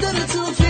better to feel.